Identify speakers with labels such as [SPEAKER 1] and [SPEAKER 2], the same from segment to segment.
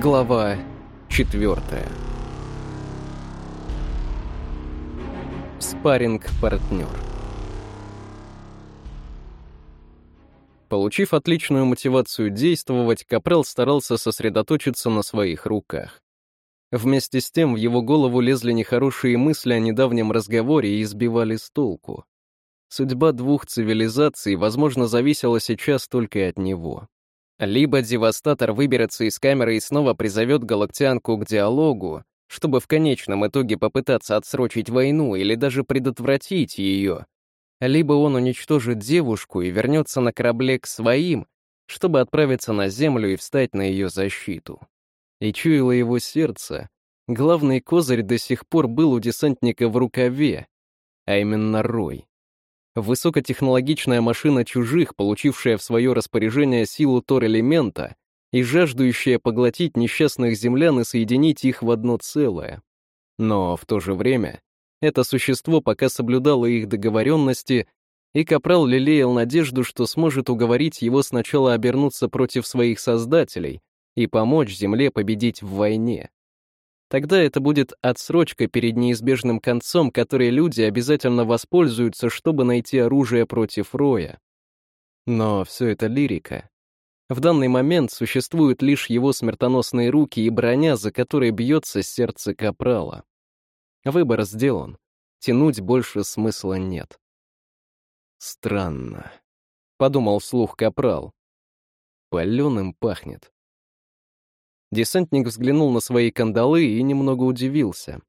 [SPEAKER 1] Глава четвертая. Спарринг-партнер. Получив отличную мотивацию действовать, Капрал старался сосредоточиться на своих руках. Вместе с тем в его голову лезли нехорошие мысли о недавнем разговоре и избивали с толку. Судьба двух цивилизаций, возможно, зависела сейчас только от него. Либо Девастатор выберется из камеры и снова призовет галактианку к диалогу, чтобы в конечном итоге попытаться отсрочить войну или даже предотвратить ее. Либо он уничтожит девушку и вернется на корабле к своим, чтобы отправиться на Землю и встать на ее защиту. И чуяло его сердце, главный козырь до сих пор был у десантника в рукаве, а именно Рой. Высокотехнологичная машина чужих, получившая в свое распоряжение силу Тор-элемента и жаждущая поглотить несчастных землян и соединить их в одно целое. Но в то же время это существо пока соблюдало их договоренности, и Капрал лелеял надежду, что сможет уговорить его сначала обернуться против своих создателей и помочь Земле победить в войне. Тогда это будет отсрочка перед неизбежным концом, который люди обязательно воспользуются, чтобы найти оружие против Роя. Но все это лирика. В данный момент существуют лишь его смертоносные руки и броня, за которой бьется сердце Капрала. Выбор сделан. Тянуть больше смысла нет. Странно. Подумал вслух Капрал. Паленым пахнет. Десантник взглянул на свои кандалы и немного удивился.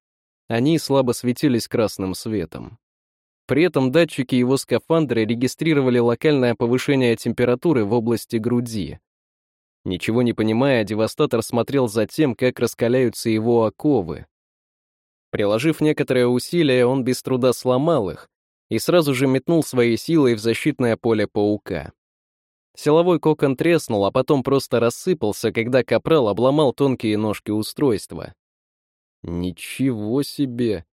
[SPEAKER 1] Они слабо светились красным светом. При этом датчики его скафандра регистрировали локальное повышение температуры в области груди. Ничего не понимая, девастатор смотрел за тем, как раскаляются его оковы. Приложив некоторое усилие, он без труда сломал их и сразу же метнул своей силой в защитное поле паука. Силовой кокон треснул, а потом просто рассыпался, когда капрал обломал тонкие ножки устройства. «Ничего себе!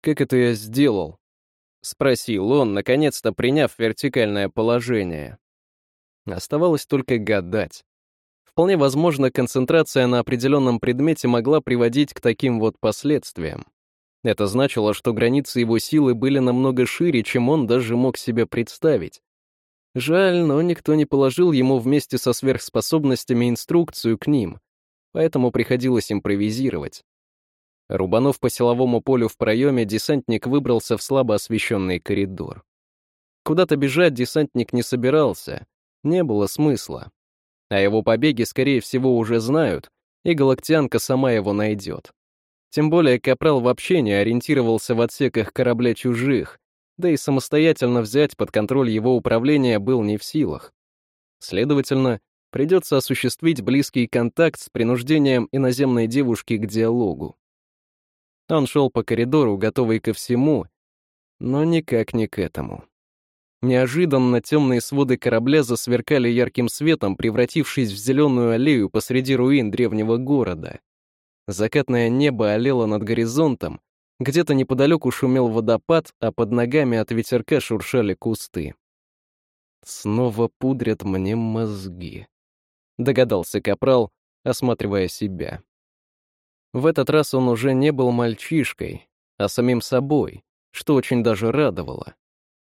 [SPEAKER 1] Как это я сделал?» — спросил он, наконец-то приняв вертикальное положение. Оставалось только гадать. Вполне возможно, концентрация на определенном предмете могла приводить к таким вот последствиям. Это значило, что границы его силы были намного шире, чем он даже мог себе представить. Жаль, но никто не положил ему вместе со сверхспособностями инструкцию к ним, поэтому приходилось импровизировать. Рубанув по силовому полю в проеме, десантник выбрался в слабо освещенный коридор. Куда-то бежать десантник не собирался, не было смысла. А его побеги, скорее всего, уже знают, и галактианка сама его найдет. Тем более Капрал вообще не ориентировался в отсеках корабля чужих, да и самостоятельно взять под контроль его управление был не в силах. Следовательно, придется осуществить близкий контакт с принуждением иноземной девушки к диалогу. Он шел по коридору, готовый ко всему, но никак не к этому. Неожиданно темные своды корабля засверкали ярким светом, превратившись в зеленую аллею посреди руин древнего города. Закатное небо олело над горизонтом, где-то неподалеку шумел водопад, а под ногами от ветерка шуршали кусты. «Снова пудрят мне мозги», — догадался Капрал, осматривая себя. В этот раз он уже не был мальчишкой, а самим собой, что очень даже радовало.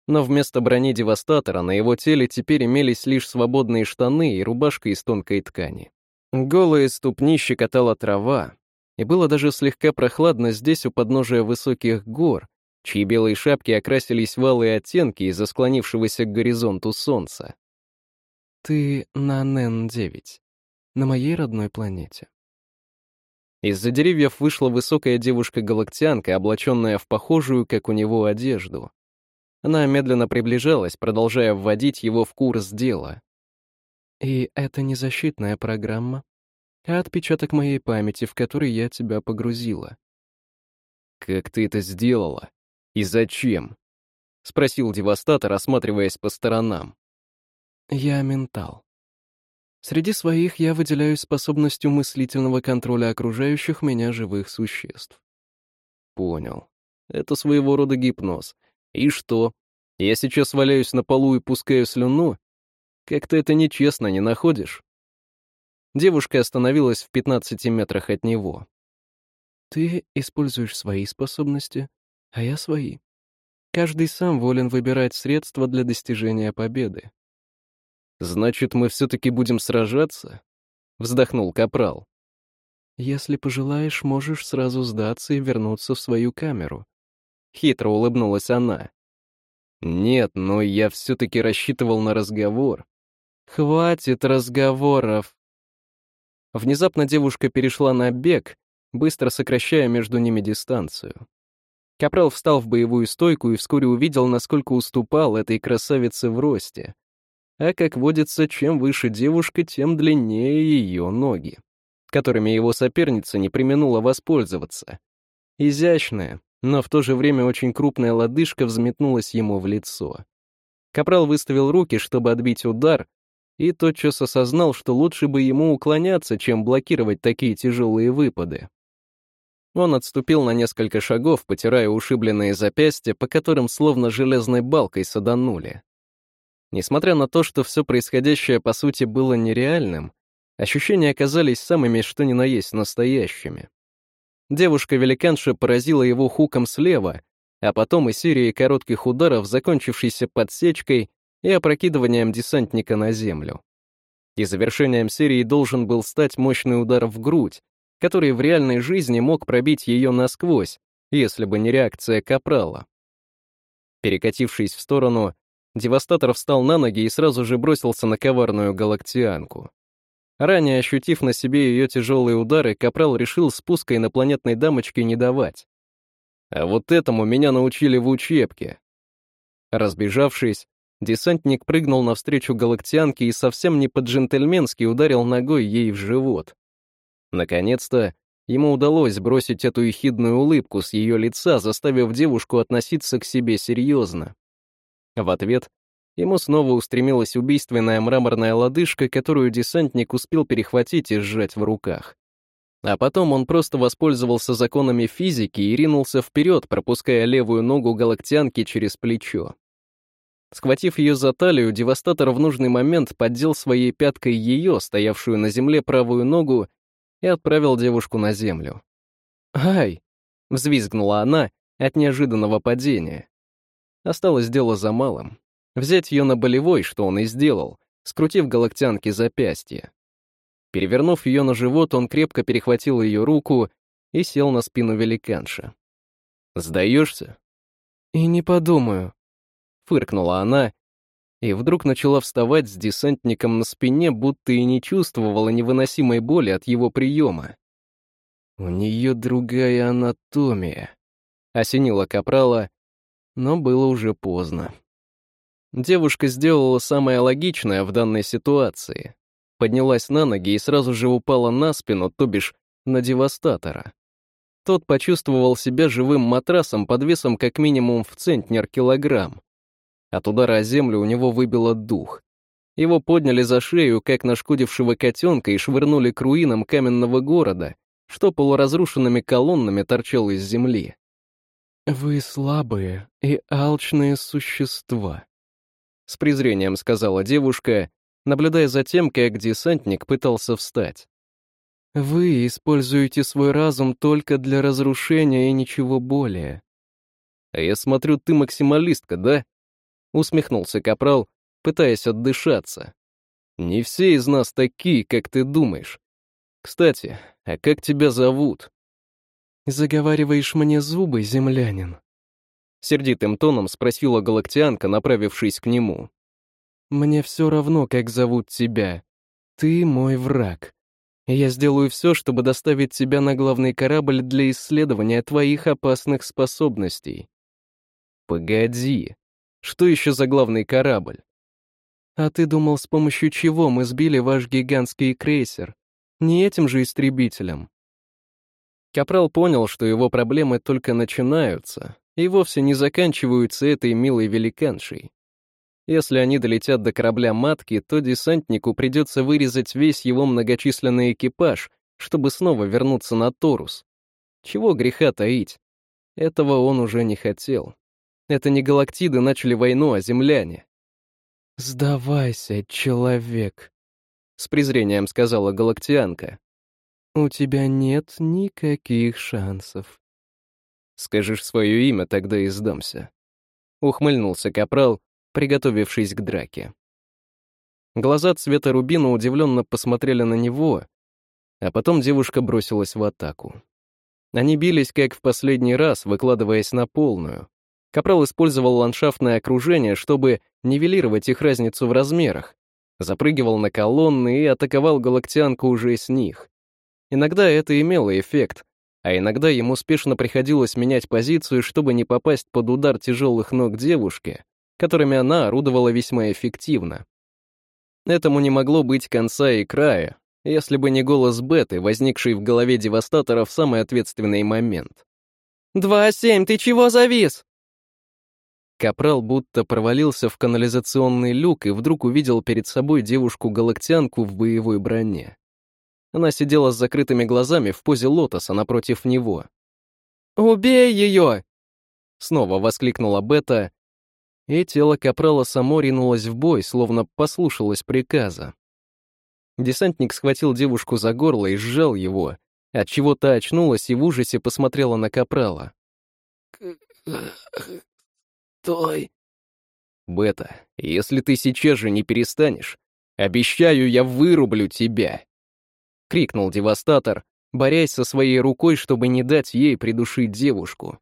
[SPEAKER 1] Но вместо брони Девастатора на его теле теперь имелись лишь свободные штаны и рубашка из тонкой ткани. Голые ступни щекотала трава, и было даже слегка прохладно здесь у подножия высоких гор, чьи белые шапки окрасились в алые оттенки из-за склонившегося к горизонту солнца. «Ты на Нен-9, на моей родной планете». Из-за деревьев вышла высокая девушка-галактианка, облаченная в похожую, как у него, одежду. Она медленно приближалась, продолжая вводить его в курс дела. «И это не защитная программа?» А отпечаток моей памяти, в который я тебя погрузила. «Как ты это сделала? И зачем?» — спросил Девастатор, осматриваясь по сторонам. «Я ментал. Среди своих я выделяюсь способностью мыслительного контроля окружающих меня живых существ». «Понял. Это своего рода гипноз. И что? Я сейчас валяюсь на полу и пускаю слюну? Как-то это нечестно, не находишь?» Девушка остановилась в 15 метрах от него.
[SPEAKER 2] «Ты используешь свои способности, а я свои. Каждый сам волен выбирать средства для достижения победы».
[SPEAKER 1] «Значит, мы все-таки будем сражаться?» — вздохнул Капрал.
[SPEAKER 2] «Если пожелаешь, можешь сразу сдаться и вернуться в свою камеру».
[SPEAKER 1] Хитро улыбнулась она. «Нет, но я все-таки рассчитывал на разговор».
[SPEAKER 2] «Хватит разговоров!»
[SPEAKER 1] Внезапно девушка перешла на бег, быстро сокращая между ними дистанцию. Капрал встал в боевую стойку и вскоре увидел, насколько уступал этой красавице в росте. А как водится, чем выше девушка, тем длиннее ее ноги, которыми его соперница не применула воспользоваться. Изящная, но в то же время очень крупная лодыжка взметнулась ему в лицо. Капрал выставил руки, чтобы отбить удар, и тотчас осознал, что лучше бы ему уклоняться, чем блокировать такие тяжелые выпады. Он отступил на несколько шагов, потирая ушибленные запястья, по которым словно железной балкой саданули. Несмотря на то, что все происходящее по сути было нереальным, ощущения оказались самыми что ни на есть настоящими. Девушка-великанша поразила его хуком слева, а потом и серией коротких ударов, закончившейся подсечкой и опрокидыванием десантника на землю. И завершением серии должен был стать мощный удар в грудь, который в реальной жизни мог пробить ее насквозь, если бы не реакция Капрала. Перекатившись в сторону, Девастатор встал на ноги и сразу же бросился на коварную галактианку. Ранее ощутив на себе ее тяжелые удары, Капрал решил спуска инопланетной дамочки не давать. А вот этому меня научили в учебке. Разбежавшись, десантник прыгнул навстречу галактианке и совсем не по-джентльменски ударил ногой ей в живот. Наконец-то ему удалось бросить эту ехидную улыбку с ее лица, заставив девушку относиться к себе серьезно. В ответ ему снова устремилась убийственная мраморная лодыжка, которую десантник успел перехватить и сжать в руках. А потом он просто воспользовался законами физики и ринулся вперед, пропуская левую ногу галактианки через плечо. Схватив ее за талию, девастатор в нужный момент поддел своей пяткой ее, стоявшую на земле правую ногу, и отправил девушку на землю. «Ай!» — взвизгнула она от неожиданного падения. Осталось дело за малым. Взять ее на болевой, что он и сделал, скрутив галактянки запястье. Перевернув ее на живот, он крепко перехватил ее руку и сел на спину великанша. «Сдаешься?»
[SPEAKER 2] «И не подумаю», — фыркнула она, и вдруг начала вставать с десантником на спине, будто и не чувствовала невыносимой боли от его приема.
[SPEAKER 1] «У нее другая анатомия», — осенила Капрала, но было уже поздно. Девушка сделала самое логичное в данной ситуации. Поднялась на ноги и сразу же упала на спину, то бишь на девастатора. Тот почувствовал себя живым матрасом под весом как минимум в центнер килограмм. От удара о землю у него выбило дух. Его подняли за шею, как нашкодившего котенка, и швырнули к руинам каменного города, что полуразрушенными колоннами торчал из земли.
[SPEAKER 2] «Вы слабые и алчные существа», — с презрением сказала девушка, наблюдая за тем, как десантник пытался встать. «Вы используете свой разум только для разрушения и ничего более».
[SPEAKER 1] «А я смотрю, ты максималистка, да?» — усмехнулся Капрал, пытаясь отдышаться. «Не все из нас такие, как ты думаешь. Кстати, а как тебя зовут?»
[SPEAKER 2] «Заговариваешь мне зубы, землянин?»
[SPEAKER 1] Сердитым тоном спросила галактианка, направившись к нему.
[SPEAKER 2] «Мне все равно, как зовут тебя. Ты мой враг. Я сделаю все, чтобы доставить тебя на главный корабль для исследования твоих опасных способностей».
[SPEAKER 1] «Погоди. Что еще за главный корабль?»
[SPEAKER 2] «А ты думал, с помощью чего мы сбили ваш гигантский крейсер? Не этим же истребителем?»
[SPEAKER 1] Капрал понял, что его проблемы только начинаются и вовсе не заканчиваются этой милой великаншей. Если они долетят до корабля матки, то десантнику придется вырезать весь его многочисленный экипаж, чтобы снова вернуться на Торус. Чего греха таить? Этого он уже не хотел. Это не галактиды начали войну, а земляне.
[SPEAKER 2] «Сдавайся, человек», —
[SPEAKER 1] с презрением сказала галактианка.
[SPEAKER 2] «У тебя нет никаких шансов».
[SPEAKER 1] «Скажешь свое имя, тогда и сдамся», — ухмыльнулся капрал, приготовившись к драке. Глаза цвета рубина удивленно посмотрели на него, а потом девушка бросилась в атаку. Они бились, как в последний раз, выкладываясь на полную. Капрал использовал ландшафтное окружение, чтобы нивелировать их разницу в размерах, запрыгивал на колонны и атаковал галактианку уже с них. Иногда это имело эффект, а иногда ему спешно приходилось менять позицию, чтобы не попасть под удар тяжелых ног девушки, которыми она орудовала весьма эффективно. Этому не могло быть конца и края, если бы не голос Беты, возникший в голове девастатора в самый ответственный момент.
[SPEAKER 2] «Два семь, ты чего завис?»
[SPEAKER 1] Капрал будто провалился в канализационный люк и вдруг увидел перед собой девушку-галактианку в боевой броне. Она сидела с закрытыми глазами в позе лотоса напротив него.
[SPEAKER 2] «Убей ее!»
[SPEAKER 1] Снова воскликнула Бета, и тело Капрала само ринулось в бой, словно послушалось приказа. Десантник схватил девушку за горло и сжал его, отчего та очнулась и в ужасе посмотрела на Капрала.
[SPEAKER 2] «Стой!»
[SPEAKER 1] «Бета, если ты сейчас же не перестанешь, обещаю, я вырублю тебя!» — крикнул девастатор, борясь со своей рукой, чтобы не дать ей придушить девушку.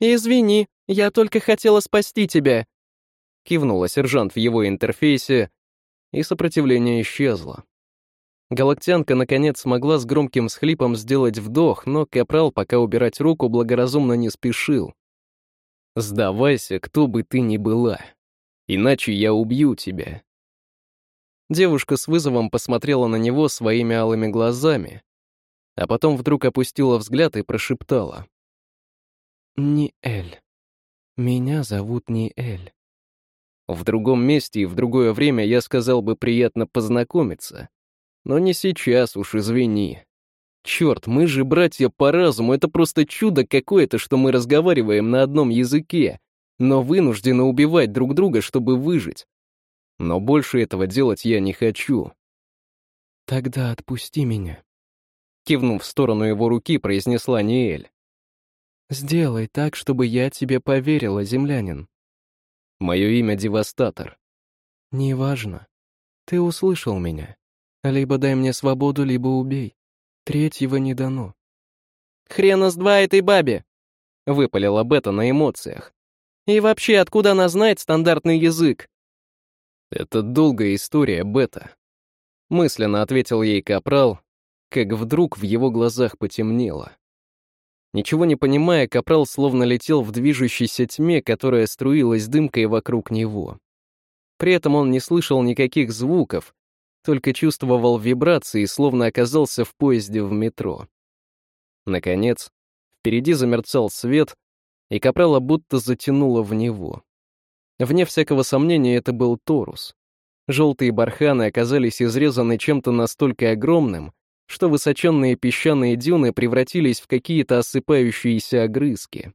[SPEAKER 2] «Извини, я только хотела спасти тебя», —
[SPEAKER 1] кивнула сержант в его интерфейсе, и сопротивление исчезло. Галактянка, наконец, смогла с громким схлипом сделать вдох, но Капрал пока убирать руку благоразумно не спешил. «Сдавайся, кто бы ты ни была, иначе я убью тебя». Девушка с вызовом посмотрела на него своими алыми глазами, а потом вдруг опустила взгляд и прошептала.
[SPEAKER 2] «Не Эль. Меня зовут не Эль».
[SPEAKER 1] В другом месте и в другое время я сказал бы приятно познакомиться, но не сейчас уж, извини. Черт, мы же братья по разуму, это просто чудо какое-то, что мы разговариваем на одном языке, но вынуждены убивать друг друга, чтобы выжить. Но больше этого делать я не хочу.
[SPEAKER 2] Тогда отпусти меня.
[SPEAKER 1] Кивнув в сторону его руки, произнесла Ниэль.
[SPEAKER 2] Сделай так, чтобы я тебе поверила, землянин.
[SPEAKER 1] Мое имя Девастатор.
[SPEAKER 2] Неважно. Ты услышал меня. Либо дай мне свободу, либо убей. Третьего не дано.
[SPEAKER 1] «Хрена с два этой бабе!» — выпалила Бета на эмоциях. «И вообще, откуда она знает стандартный язык?» «Это долгая история, Бета», — мысленно ответил ей Капрал, как вдруг в его глазах потемнело. Ничего не понимая, Капрал словно летел в движущейся тьме, которая струилась дымкой вокруг него. При этом он не слышал никаких звуков, только чувствовал вибрации, словно оказался в поезде в метро. Наконец, впереди замерцал свет, и Капрала будто затянуло в него. Вне всякого сомнения, это был Торус. Желтые барханы оказались изрезаны чем-то настолько огромным, что высоченные песчаные дюны превратились в какие-то осыпающиеся огрызки.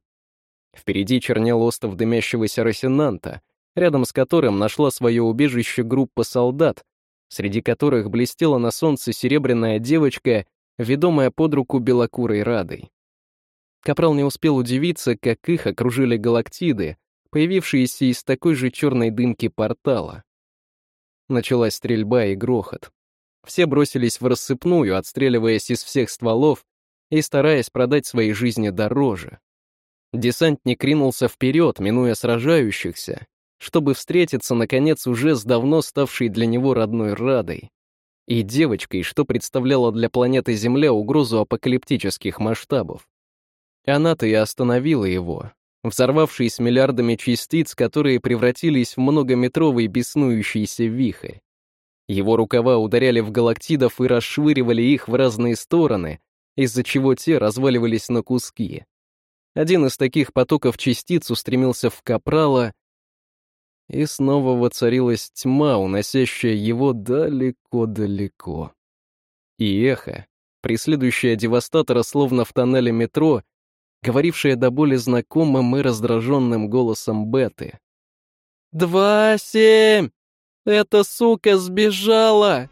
[SPEAKER 1] Впереди чернел остров дымящегося Росинанта, рядом с которым нашла свое убежище группа солдат, среди которых блестела на солнце серебряная девочка, ведомая под руку белокурой Радой. Капрал не успел удивиться, как их окружили галактиды, появившиеся из такой же черной дымки портала. Началась стрельба и грохот. Все бросились в рассыпную, отстреливаясь из всех стволов и стараясь продать свои жизни дороже. Десантник ринулся вперед, минуя сражающихся, чтобы встретиться, наконец, уже с давно ставшей для него родной Радой и девочкой, что представляла для планеты Земля угрозу апокалиптических масштабов. Она-то и остановила его, взорвавшись миллиардами частиц, которые превратились в многометровый беснующийся вихрь. Его рукава ударяли в галактидов и расшвыривали их в разные стороны, из-за чего те разваливались на куски. Один из таких потоков частиц устремился в Капрала, и снова воцарилась тьма, уносящая его далеко-далеко. И эхо, преследующее девастатора словно в тоннеле метро, говорившее до боли знакомым и раздраженным голосом Беты.
[SPEAKER 2] «Два семь! Эта сука сбежала!»